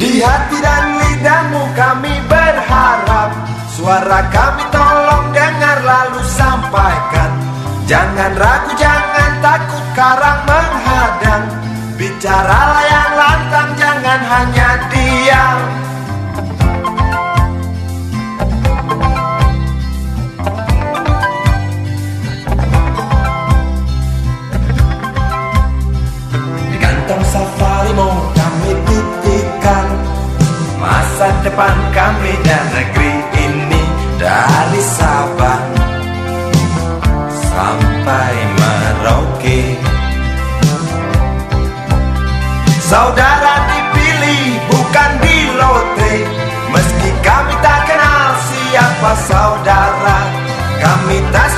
Di hati dan lidahmu kami berharap. Suara kami tolong dengar lalu sampaikan. Jangan ragu, jangan takut karang menghadang. Bicaralah yang lantang, jangan hanya Depan kami dan negeri ini Dari Sabang sampai Merauke. Saudara dipilih bukan di lotre Meski kami tak kenal siapa saudara Kami tak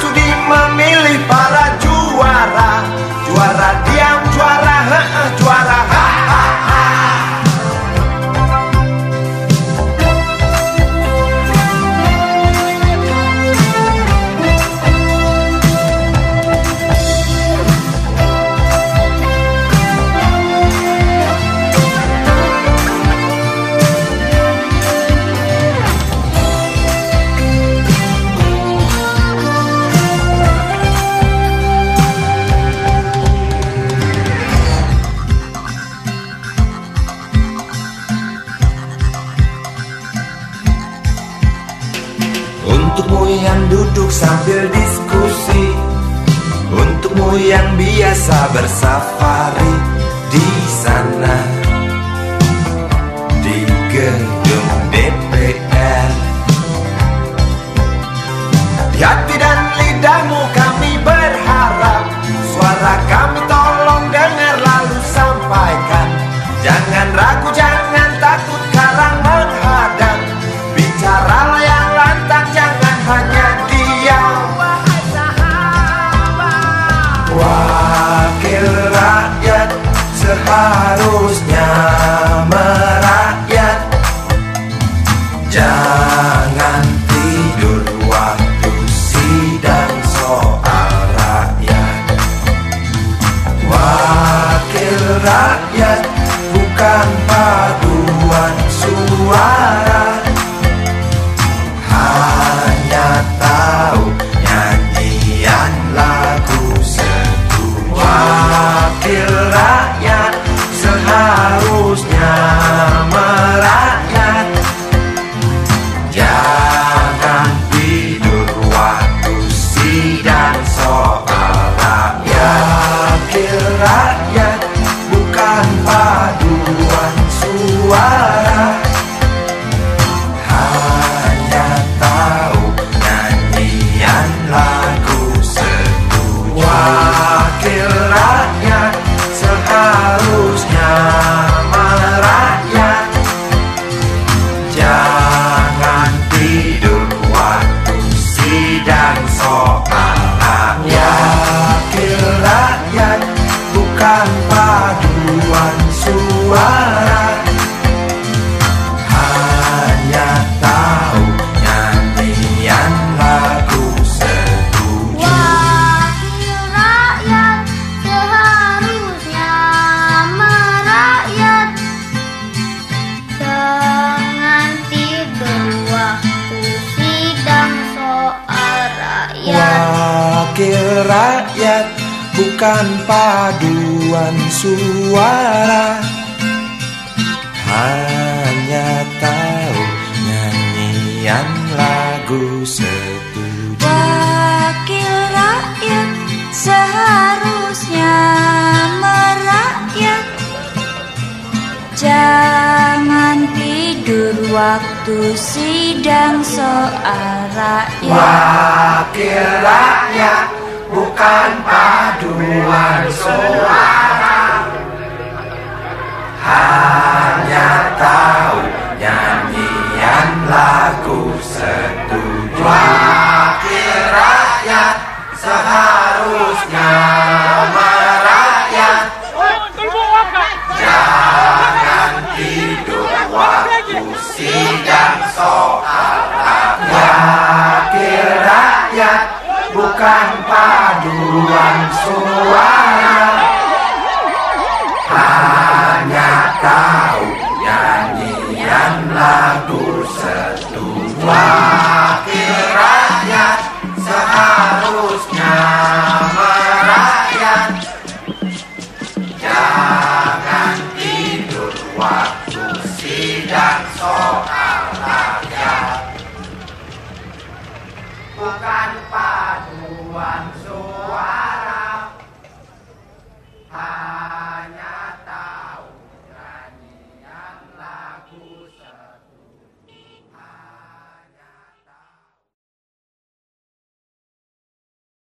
Untukmu yang duduk sambil diskusi. Untukmu yang biasa bersafari di sana. Di gedung DPR Di hati dan lidahmu kami berharap Suara kami seharusnya Wakil rakyat seharusnya merakyat. Jangan tidur waktu sidang soal Wakil rakyat bukan paduan suara. Hanya tahu nyanyian lagu setuju. Wakil rakyat seharusnya merakyat. Jangan tidur waktu sidang soal rakyat Wakil rakyat bukan paduan suara. Hanya tahu nyanyian lagu setuju